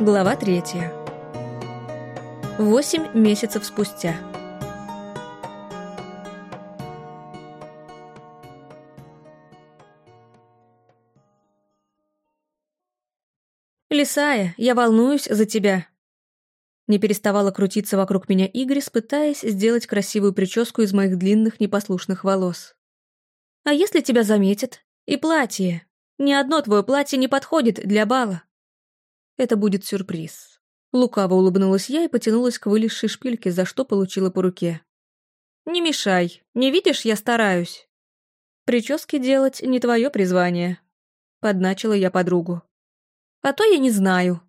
Глава третья. Восемь месяцев спустя. «Лисая, я волнуюсь за тебя». Не переставала крутиться вокруг меня Игрис, пытаясь сделать красивую прическу из моих длинных непослушных волос. «А если тебя заметят? И платье. Ни одно твое платье не подходит для бала. Это будет сюрприз. Лукаво улыбнулась я и потянулась к вылезшей шпильке, за что получила по руке. «Не мешай. Не видишь, я стараюсь». «Прически делать не твое призвание», — подначила я подругу. «А то я не знаю».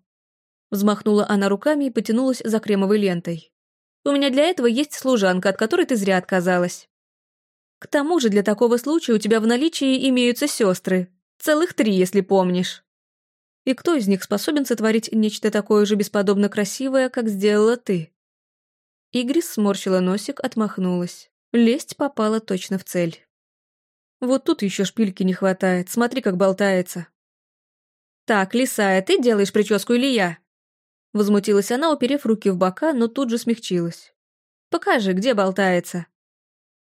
Взмахнула она руками и потянулась за кремовой лентой. «У меня для этого есть служанка, от которой ты зря отказалась. К тому же для такого случая у тебя в наличии имеются сестры. Целых три, если помнишь. И кто из них способен сотворить нечто такое же бесподобно красивое, как сделала ты?» Игрис сморщила носик, отмахнулась. Лесть попала точно в цель. «Вот тут еще шпильки не хватает, смотри, как болтается». «Так, Лисая, ты делаешь прическу или я?» Возмутилась она, уперев руки в бока, но тут же смягчилась. «Покажи, где болтается».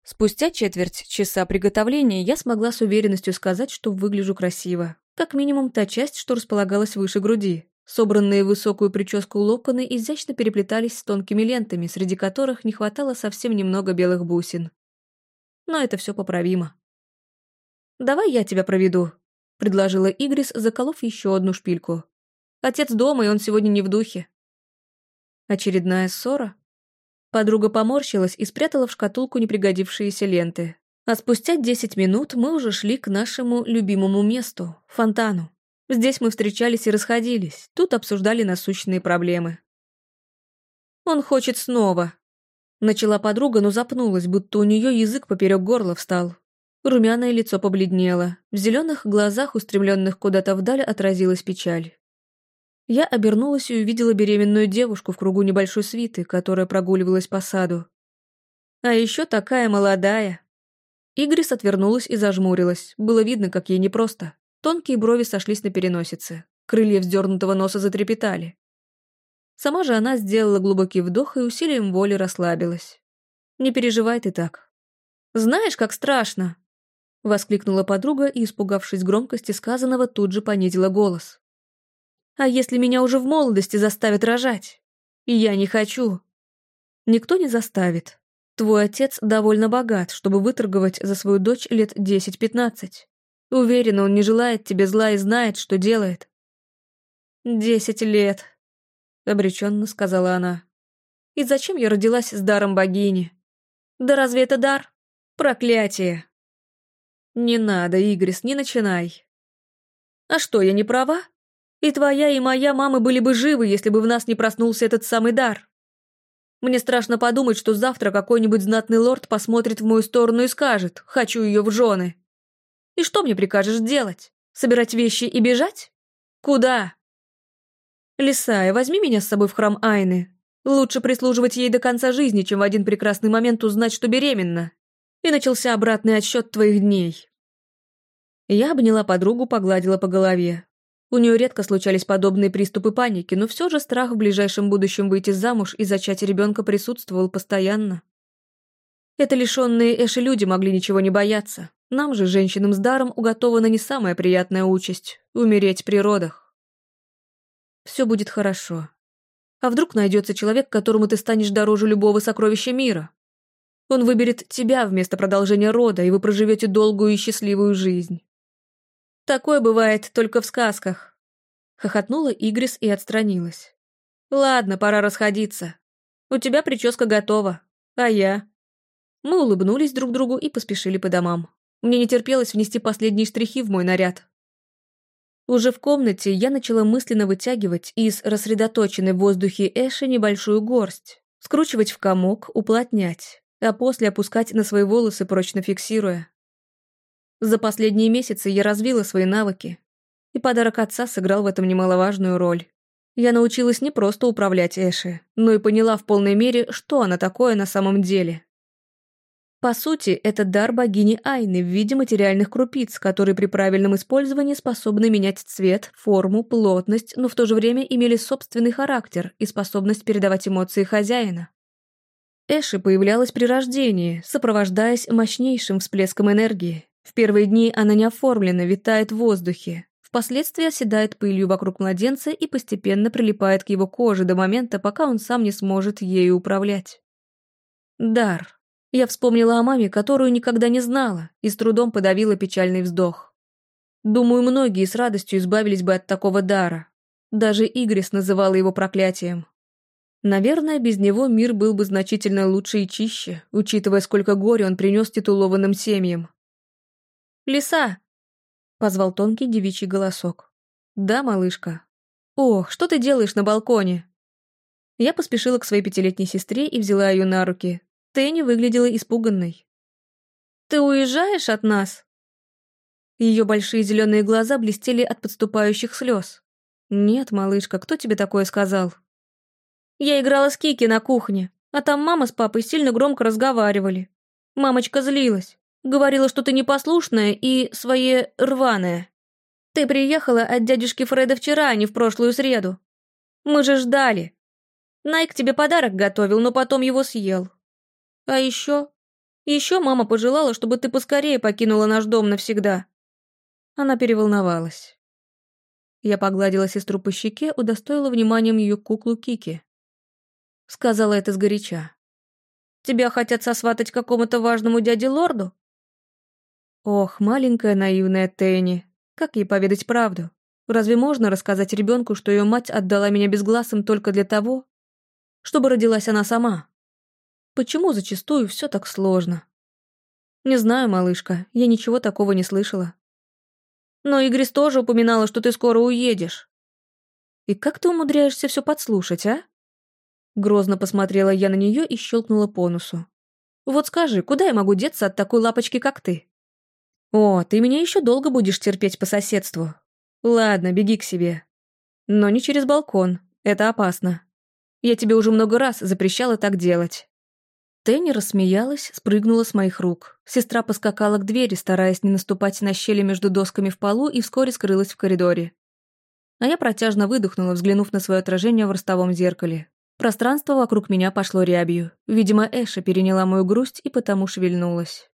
Спустя четверть часа приготовления я смогла с уверенностью сказать, что выгляжу красиво. Как минимум та часть, что располагалась выше груди. Собранные в высокую прическу локоны изящно переплетались с тонкими лентами, среди которых не хватало совсем немного белых бусин. Но это все поправимо. «Давай я тебя проведу», — предложила Игрис, заколов еще одну шпильку. «Отец дома, и он сегодня не в духе». Очередная ссора? Подруга поморщилась и спрятала в шкатулку непригодившиеся ленты. А спустя десять минут мы уже шли к нашему любимому месту — фонтану. Здесь мы встречались и расходились, тут обсуждали насущные проблемы. «Он хочет снова», — начала подруга, но запнулась, будто у нее язык поперек горла встал. Румяное лицо побледнело, в зеленых глазах, устремленных куда-то вдаль, отразилась печаль. Я обернулась и увидела беременную девушку в кругу небольшой свиты, которая прогуливалась по саду. А еще такая молодая, Игрис отвернулась и зажмурилась. Было видно, как ей непросто. Тонкие брови сошлись на переносице. Крылья вздернутого носа затрепетали. Сама же она сделала глубокий вдох и усилием воли расслабилась. «Не переживай ты так». «Знаешь, как страшно!» Воскликнула подруга и, испугавшись громкости сказанного, тут же понизила голос. «А если меня уже в молодости заставят рожать? И я не хочу». «Никто не заставит», Твой отец довольно богат, чтобы выторговать за свою дочь лет десять-пятнадцать. Уверена, он не желает тебе зла и знает, что делает. «Десять лет», — обреченно сказала она. «И зачем я родилась с даром богини? Да разве это дар? Проклятие!» «Не надо, Игрис, не начинай». «А что, я не права? И твоя, и моя мамы были бы живы, если бы в нас не проснулся этот самый дар. Мне страшно подумать, что завтра какой-нибудь знатный лорд посмотрит в мою сторону и скажет «хочу ее в жены». И что мне прикажешь делать? Собирать вещи и бежать? Куда? Лисая, возьми меня с собой в храм Айны. Лучше прислуживать ей до конца жизни, чем в один прекрасный момент узнать, что беременна. И начался обратный отсчет твоих дней. Я обняла подругу, погладила по голове. У нее редко случались подобные приступы паники, но все же страх в ближайшем будущем выйти замуж и зачать ребенка присутствовал постоянно. Это лишенные Эши люди могли ничего не бояться. Нам же, женщинам с даром, уготована не самая приятная участь — умереть при родах. Все будет хорошо. А вдруг найдется человек, которому ты станешь дороже любого сокровища мира? Он выберет тебя вместо продолжения рода, и вы проживете долгую и счастливую жизнь. Такое бывает только в сказках. Хохотнула Игрис и отстранилась. Ладно, пора расходиться. У тебя прическа готова. А я? Мы улыбнулись друг другу и поспешили по домам. Мне не терпелось внести последние штрихи в мой наряд. Уже в комнате я начала мысленно вытягивать из рассредоточенной в воздухе Эши небольшую горсть, скручивать в комок, уплотнять, а после опускать на свои волосы, прочно фиксируя. За последние месяцы я развила свои навыки, и подарок отца сыграл в этом немаловажную роль. Я научилась не просто управлять Эши, но и поняла в полной мере, что она такое на самом деле. По сути, это дар богини Айны в виде материальных крупиц, которые при правильном использовании способны менять цвет, форму, плотность, но в то же время имели собственный характер и способность передавать эмоции хозяина. Эши появлялась при рождении, сопровождаясь мощнейшим всплеском энергии. В первые дни она не оформлена, витает в воздухе. Впоследствии оседает пылью вокруг младенца и постепенно прилипает к его коже до момента, пока он сам не сможет ею управлять. Дар. Я вспомнила о маме, которую никогда не знала, и с трудом подавила печальный вздох. Думаю, многие с радостью избавились бы от такого дара. Даже Игрис называла его проклятием. Наверное, без него мир был бы значительно лучше и чище, учитывая, сколько горя он принес титулованным семьям. «Лиса!» — позвал тонкий девичий голосок. «Да, малышка». «Ох, что ты делаешь на балконе?» Я поспешила к своей пятилетней сестре и взяла ее на руки. Тенни выглядела испуганной. «Ты уезжаешь от нас?» Ее большие зеленые глаза блестели от подступающих слез. «Нет, малышка, кто тебе такое сказал?» Я играла с Кики на кухне, а там мама с папой сильно громко разговаривали. Мамочка злилась. Говорила, что ты непослушная и свое рваная. Ты приехала от дядюшки Фреда вчера, а не в прошлую среду. Мы же ждали. Найк тебе подарок готовил, но потом его съел. А еще... Еще мама пожелала, чтобы ты поскорее покинула наш дом навсегда. Она переволновалась. Я погладила сестру по щеке, удостоила вниманием ее куклу Кики. Сказала это сгоряча. «Тебя хотят сосватать какому-то важному дяде-лорду?» Ох, маленькая наивная Тенни. Как ей поведать правду? Разве можно рассказать ребенку, что ее мать отдала меня безгласым только для того, чтобы родилась она сама? Почему зачастую все так сложно? Не знаю, малышка, я ничего такого не слышала. Но Игрис тоже упоминала, что ты скоро уедешь. И как ты умудряешься все подслушать, а? Грозно посмотрела я на нее и щелкнула по носу. «Вот скажи, куда я могу деться от такой лапочки, как ты?» «О, ты меня еще долго будешь терпеть по соседству. Ладно, беги к себе. Но не через балкон, это опасно. Я тебе уже много раз запрещала так делать». Тенни рассмеялась, спрыгнула с моих рук. Сестра поскакала к двери, стараясь не наступать на щели между досками в полу, и вскоре скрылась в коридоре. А я протяжно выдохнула, взглянув на свое отражение в ростовом зеркале. Пространство вокруг меня пошло рябью. Видимо, Эша переняла мою грусть и потому шевельнулась.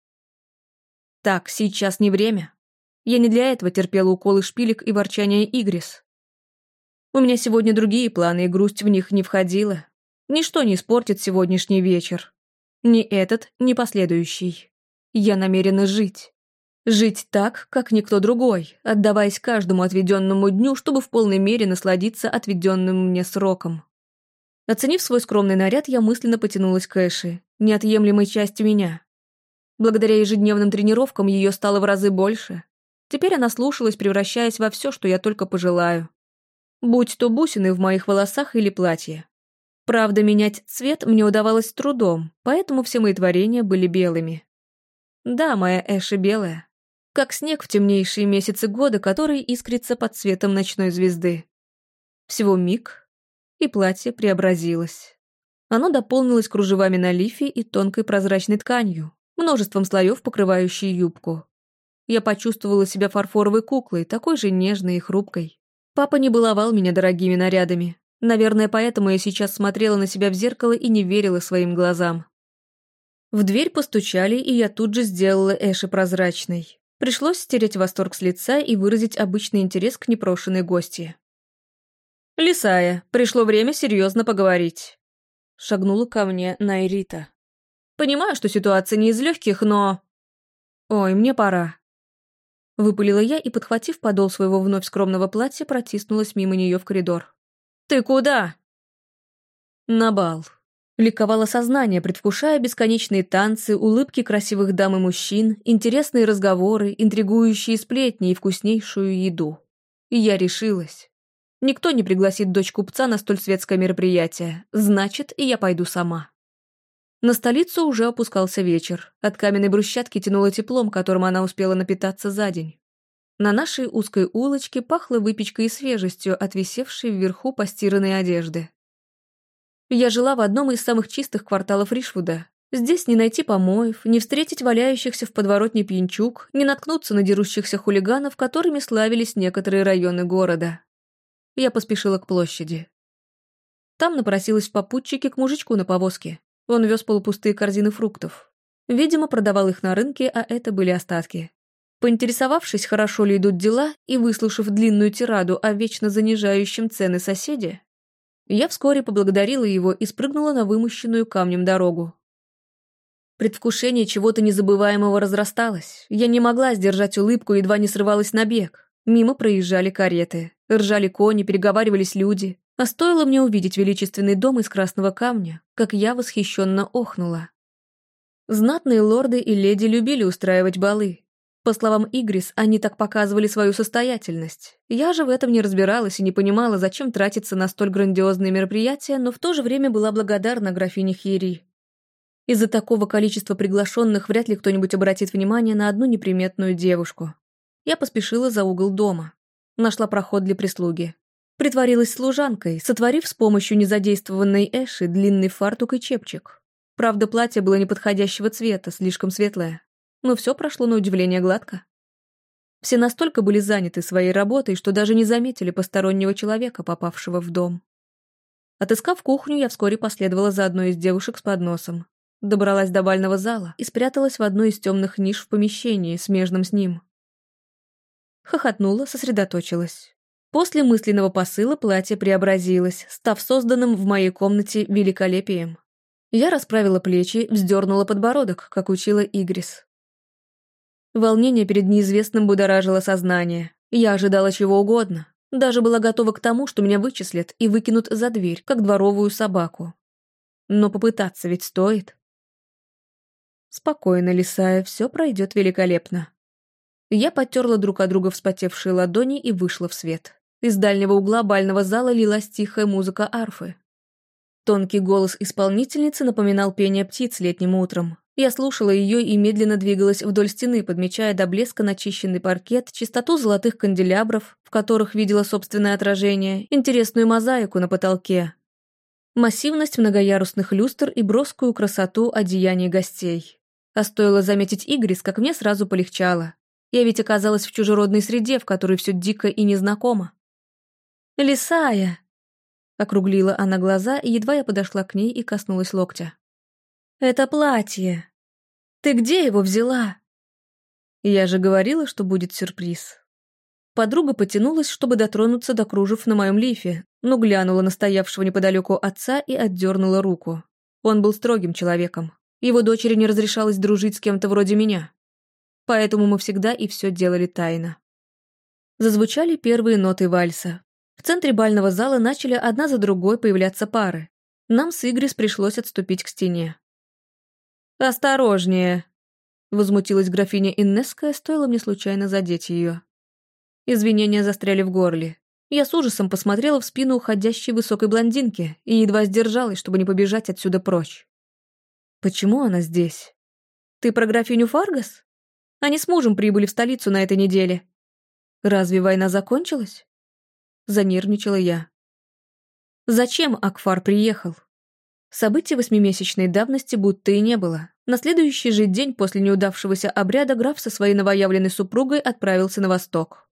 Так, сейчас не время. Я не для этого терпела уколы шпилек и ворчание Игрис. У меня сегодня другие планы, и грусть в них не входила. Ничто не испортит сегодняшний вечер. Ни этот, ни последующий. Я намерена жить. Жить так, как никто другой, отдаваясь каждому отведенному дню, чтобы в полной мере насладиться отведенным мне сроком. Оценив свой скромный наряд, я мысленно потянулась к Эши, неотъемлемой частью меня. Благодаря ежедневным тренировкам ее стало в разы больше. Теперь она слушалась, превращаясь во все, что я только пожелаю. Будь то бусины в моих волосах или платье. Правда, менять цвет мне удавалось с трудом, поэтому все мои творения были белыми. Да, моя Эши белая. Как снег в темнейшие месяцы года, который искрится под цветом ночной звезды. Всего миг, и платье преобразилось. Оно дополнилось кружевами на лифе и тонкой прозрачной тканью, множеством слоев, покрывающей юбку. Я почувствовала себя фарфоровой куклой, такой же нежной и хрупкой. Папа не баловал меня дорогими нарядами. Наверное, поэтому я сейчас смотрела на себя в зеркало и не верила своим глазам. В дверь постучали, и я тут же сделала Эши прозрачной. Пришлось стереть восторг с лица и выразить обычный интерес к непрошенной гости. «Лисая, пришло время серьезно поговорить», — шагнула ко мне Найрита. «Понимаю, что ситуация не из легких, но...» «Ой, мне пора». Выпалила я и, подхватив подол своего вновь скромного платья, протиснулась мимо нее в коридор. «Ты куда?» «На бал». Ликовало сознание, предвкушая бесконечные танцы, улыбки красивых дам и мужчин, интересные разговоры, интригующие сплетни и вкуснейшую еду. И я решилась. Никто не пригласит дочь купца на столь светское мероприятие. Значит, и я пойду сама. На столицу уже опускался вечер. От каменной брусчатки тянуло теплом, которым она успела напитаться за день. На нашей узкой улочке пахло выпечкой и свежестью от висевшей вверху постиранной одежды. Я жила в одном из самых чистых кварталов Ришвуда. Здесь не найти помоев, не встретить валяющихся в подворотне пьянчук, не наткнуться на дерущихся хулиганов, которыми славились некоторые районы города. Я поспешила к площади. Там напросилась в попутчике к мужичку на повозке. Он вез полупустые корзины фруктов. Видимо, продавал их на рынке, а это были остатки. Поинтересовавшись, хорошо ли идут дела, и выслушав длинную тираду о вечно занижающем цены соседе, я вскоре поблагодарила его и спрыгнула на вымощенную камнем дорогу. Предвкушение чего-то незабываемого разрасталось. Я не могла сдержать улыбку, едва не срывалась на бег. Мимо проезжали кареты, ржали кони, переговаривались люди. А стоило мне увидеть величественный дом из красного камня, как я восхищенно охнула. Знатные лорды и леди любили устраивать балы. По словам Игрис, они так показывали свою состоятельность. Я же в этом не разбиралась и не понимала, зачем тратиться на столь грандиозные мероприятия, но в то же время была благодарна графине Хири. Из-за такого количества приглашенных вряд ли кто-нибудь обратит внимание на одну неприметную девушку. Я поспешила за угол дома. Нашла проход для прислуги. Притворилась служанкой, сотворив с помощью незадействованной Эши длинный фартук и чепчик. Правда, платье было неподходящего цвета, слишком светлое. Но все прошло на удивление гладко. Все настолько были заняты своей работой, что даже не заметили постороннего человека, попавшего в дом. Отыскав кухню, я вскоре последовала за одной из девушек с подносом. Добралась до бального зала и спряталась в одной из темных ниш в помещении, смежном с ним. Хохотнула, сосредоточилась. После мысленного посыла платье преобразилось, став созданным в моей комнате великолепием. Я расправила плечи, вздернула подбородок, как учила Игрис. Волнение перед неизвестным будоражило сознание. Я ожидала чего угодно. Даже была готова к тому, что меня вычислят и выкинут за дверь, как дворовую собаку. Но попытаться ведь стоит. Спокойно, Лисая, все пройдет великолепно. Я потерла друг от друга вспотевшие ладони и вышла в свет. Из дальнего угла бального зала лилась тихая музыка арфы. Тонкий голос исполнительницы напоминал пение птиц летним утром. Я слушала ее и медленно двигалась вдоль стены, подмечая до блеска начищенный паркет, чистоту золотых канделябров, в которых видела собственное отражение, интересную мозаику на потолке, массивность многоярусных люстр и броскую красоту одеяний гостей. А стоило заметить Игрис, как мне сразу полегчало. Я ведь оказалась в чужеродной среде, в которой все дико и незнакомо. «Лисая!» Округлила она глаза, и едва я подошла к ней и коснулась локтя. «Это платье! Ты где его взяла?» Я же говорила, что будет сюрприз. Подруга потянулась, чтобы дотронуться до кружев на моем лифе, но глянула на стоявшего неподалеку отца и отдернула руку. Он был строгим человеком. Его дочери не разрешалось дружить с кем-то вроде меня. Поэтому мы всегда и все делали тайно. Зазвучали первые ноты вальса. В центре бального зала начали одна за другой появляться пары. Нам с Игрис пришлось отступить к стене. «Осторожнее!» Возмутилась графиня Иннесская, стоило мне случайно задеть ее. Извинения застряли в горле. Я с ужасом посмотрела в спину уходящей высокой блондинки и едва сдержалась, чтобы не побежать отсюда прочь. Почему она здесь? Ты про графиню Фаргас? Они с мужем прибыли в столицу на этой неделе. Разве война закончилась? Занервничала я. Зачем Акфар приехал? Событий восьмимесячной давности будто и не было. На следующий же день после неудавшегося обряда граф со своей новоявленной супругой отправился на восток.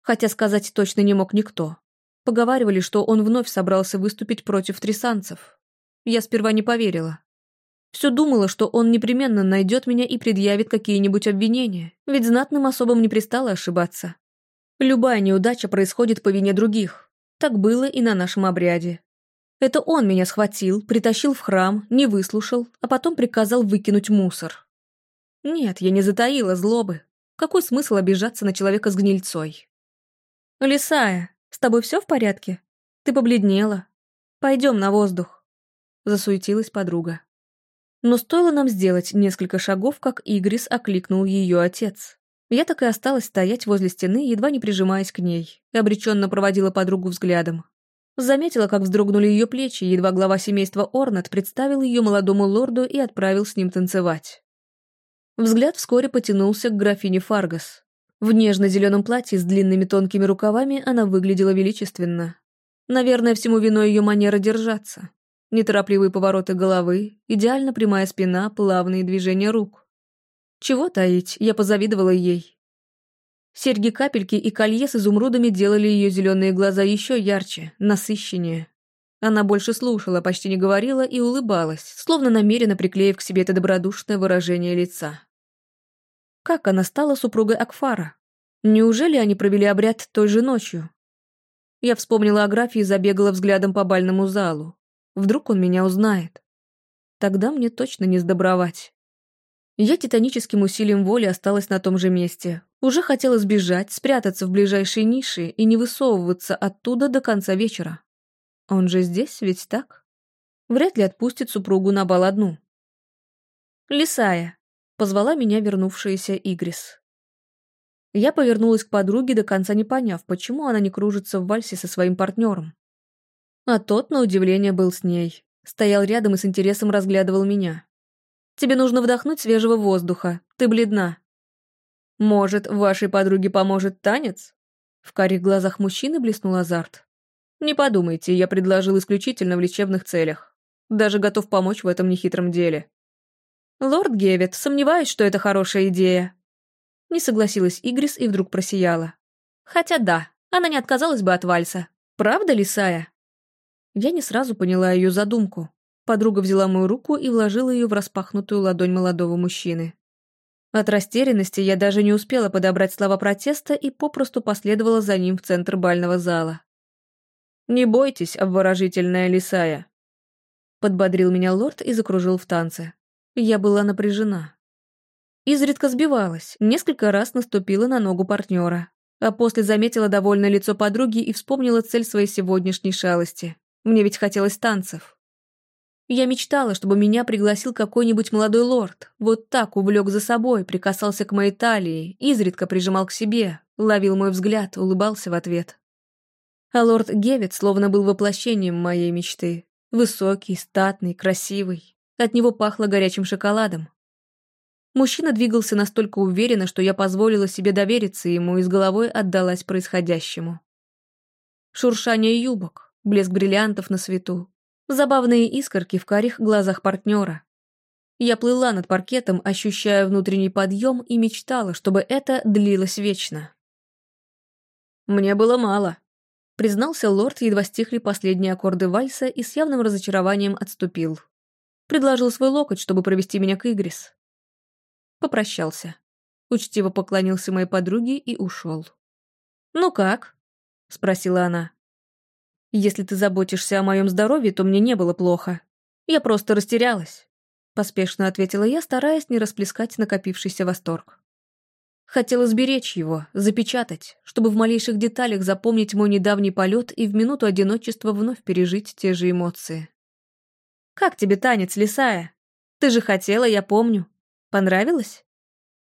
Хотя сказать точно не мог никто. Поговаривали, что он вновь собрался выступить против трисанцев. Я сперва не поверила. Все думала, что он непременно найдет меня и предъявит какие-нибудь обвинения, ведь знатным особам не пристало ошибаться. Любая неудача происходит по вине других. Так было и на нашем обряде. Это он меня схватил, притащил в храм, не выслушал, а потом приказал выкинуть мусор. Нет, я не затаила злобы. Какой смысл обижаться на человека с гнильцой? «Лисая, с тобой все в порядке? Ты побледнела. Пойдем на воздух», — засуетилась подруга. Но стоило нам сделать несколько шагов, как Игрис окликнул ее отец. Я так и осталась стоять возле стены, едва не прижимаясь к ней, и обреченно проводила подругу взглядом. Заметила, как вздрогнули ее плечи, едва глава семейства Орнат представил ее молодому лорду и отправил с ним танцевать. Взгляд вскоре потянулся к графине Фаргас. В нежно-зеленом платье с длинными тонкими рукавами она выглядела величественно. Наверное, всему виной ее манера держаться. Неторопливые повороты головы, идеально прямая спина, плавные движения рук. Чего таить, я позавидовала ей. Серьги-капельки и колье с изумрудами делали ее зеленые глаза еще ярче, насыщеннее. Она больше слушала, почти не говорила и улыбалась, словно намеренно приклеив к себе это добродушное выражение лица. Как она стала супругой Акфара? Неужели они провели обряд той же ночью? Я вспомнила о графе и забегала взглядом по бальному залу. Вдруг он меня узнает. Тогда мне точно не сдобровать. Я титаническим усилием воли осталась на том же месте. Уже хотела сбежать, спрятаться в ближайшей нише и не высовываться оттуда до конца вечера. Он же здесь, ведь так? Вряд ли отпустит супругу на бал одну. «Лисая», — позвала меня вернувшаяся Игрис. Я повернулась к подруге, до конца не поняв, почему она не кружится в вальсе со своим партнером. А тот, на удивление, был с ней. Стоял рядом и с интересом разглядывал меня. «Тебе нужно вдохнуть свежего воздуха. Ты бледна». «Может, вашей подруге поможет танец?» В карих глазах мужчины блеснул азарт. Не подумайте, я предложил исключительно в лечебных целях. Даже готов помочь в этом нехитром деле. Лорд Гевит, сомневаюсь, что это хорошая идея. Не согласилась Игрис и вдруг просияла. Хотя да, она не отказалась бы от вальса. Правда ли, Сая? Я не сразу поняла ее задумку. Подруга взяла мою руку и вложила ее в распахнутую ладонь молодого мужчины. От растерянности я даже не успела подобрать слова протеста и попросту последовала за ним в центр бального зала. «Не бойтесь, обворожительная лисая», — подбодрил меня лорд и закружил в танце. Я была напряжена. Изредка сбивалась, несколько раз наступила на ногу партнера, а после заметила довольное лицо подруги и вспомнила цель своей сегодняшней шалости. Мне ведь хотелось танцев. Я мечтала, чтобы меня пригласил какой-нибудь молодой лорд, вот так увлек за собой, прикасался к моей талии, изредка прижимал к себе, ловил мой взгляд, улыбался в ответ. А лорд Гевит словно был воплощением моей мечты. Высокий, статный, красивый. От него пахло горячим шоколадом. Мужчина двигался настолько уверенно, что я позволила себе довериться ему и с головой отдалась происходящему. Шуршание юбок, блеск бриллиантов на свету, забавные искорки в карих глазах партнера. Я плыла над паркетом, ощущая внутренний подъем и мечтала, чтобы это длилось вечно. Мне было мало. Признался лорд, едва стихли последние аккорды вальса и с явным разочарованием отступил. Предложил свой локоть, чтобы провести меня к Игрис. Попрощался. Учтиво поклонился моей подруге и ушел. «Ну как?» — спросила она. «Если ты заботишься о моем здоровье, то мне не было плохо. Я просто растерялась», — поспешно ответила я, стараясь не расплескать накопившийся восторг. Хотела сберечь его, запечатать, чтобы в малейших деталях запомнить мой недавний полет и в минуту одиночества вновь пережить те же эмоции. «Как тебе танец, Лисая? Ты же хотела, я помню. Понравилось?»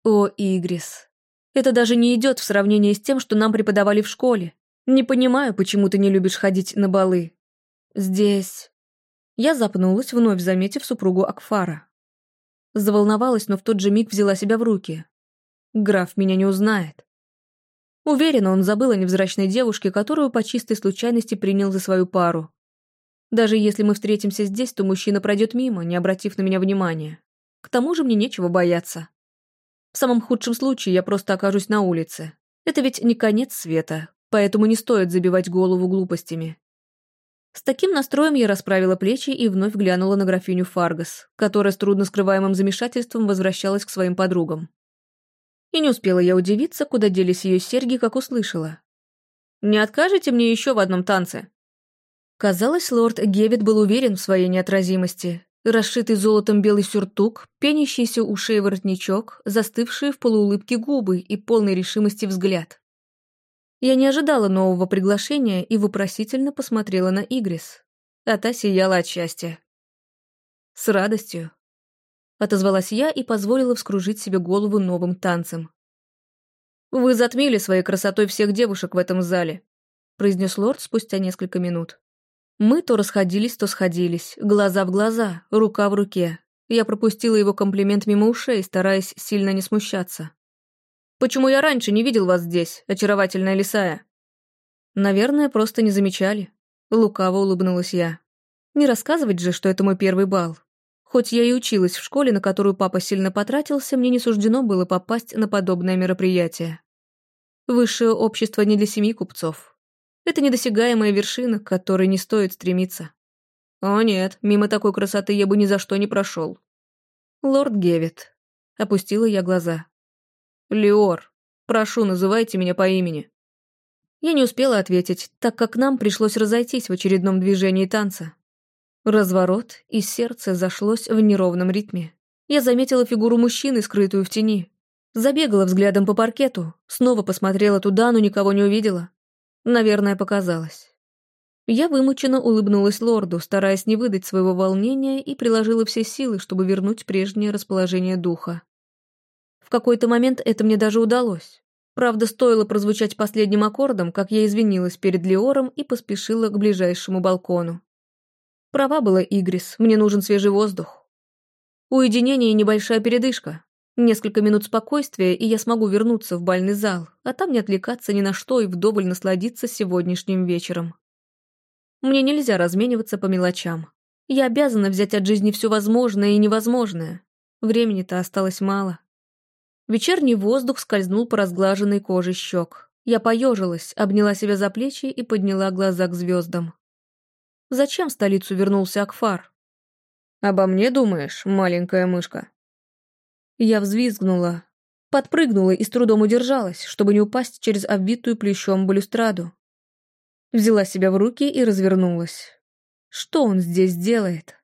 «О, Игрис, это даже не идет в сравнении с тем, что нам преподавали в школе. Не понимаю, почему ты не любишь ходить на балы. Здесь...» Я запнулась, вновь заметив супругу Акфара. Заволновалась, но в тот же миг взяла себя в руки. Граф меня не узнает. Уверена, он забыл о невзрачной девушке, которую по чистой случайности принял за свою пару. Даже если мы встретимся здесь, то мужчина пройдет мимо, не обратив на меня внимания. К тому же мне нечего бояться. В самом худшем случае я просто окажусь на улице. Это ведь не конец света, поэтому не стоит забивать голову глупостями. С таким настроем я расправила плечи и вновь глянула на графиню Фаргас, которая с трудно скрываемым замешательством возвращалась к своим подругам. И не успела я удивиться, куда делись ее серьги, как услышала. «Не откажете мне еще в одном танце?» Казалось, лорд Гевит был уверен в своей неотразимости. Расшитый золотом белый сюртук, пенящийся у шеи воротничок, застывшие в полуулыбке губы и полной решимости взгляд. Я не ожидала нового приглашения и вопросительно посмотрела на Игрис. А та сияла от счастья. С радостью, Отозвалась я и позволила вскружить себе голову новым танцем. «Вы затмили своей красотой всех девушек в этом зале», произнес лорд спустя несколько минут. Мы то расходились, то сходились, глаза в глаза, рука в руке. Я пропустила его комплимент мимо ушей, стараясь сильно не смущаться. «Почему я раньше не видел вас здесь, очаровательная лисая?» «Наверное, просто не замечали». Лукаво улыбнулась я. Не рассказывать же, что это мой первый бал. Хоть я и училась в школе, на которую папа сильно потратился, мне не суждено было попасть на подобное мероприятие. Высшее общество не для семьи купцов. Это недосягаемая вершина, к которой не стоит стремиться. О нет, мимо такой красоты я бы ни за что не прошел. Лорд Гевит. Опустила я глаза. Леор, прошу, называйте меня по имени. Я не успела ответить, так как нам пришлось разойтись в очередном движении танца. Разворот, и сердце зашлось в неровном ритме. Я заметила фигуру мужчины, скрытую в тени. Забегала взглядом по паркету, снова посмотрела туда, но никого не увидела. Наверное, показалось. Я вымученно улыбнулась лорду, стараясь не выдать своего волнения, и приложила все силы, чтобы вернуть прежнее расположение духа. Какой-то момент это мне даже удалось. Правда, стоило прозвучать последним аккордом, как я извинилась перед Леором и поспешила к ближайшему балкону. Права была Игрис, мне нужен свежий воздух. Уединение и небольшая передышка. Несколько минут спокойствия, и я смогу вернуться в бальный зал, а там не отвлекаться ни на что и вдоволь насладиться сегодняшним вечером. Мне нельзя размениваться по мелочам. Я обязана взять от жизни все возможное и невозможное. Времени-то осталось мало. Вечерний воздух скользнул по разглаженной коже щек. Я поежилась, обняла себя за плечи и подняла глаза к звездам. Зачем в столицу вернулся Акфар? Обо мне думаешь, маленькая мышка? Я взвизгнула, подпрыгнула и с трудом удержалась, чтобы не упасть через обвитую плещом балюстраду. Взяла себя в руки и развернулась. Что он здесь делает?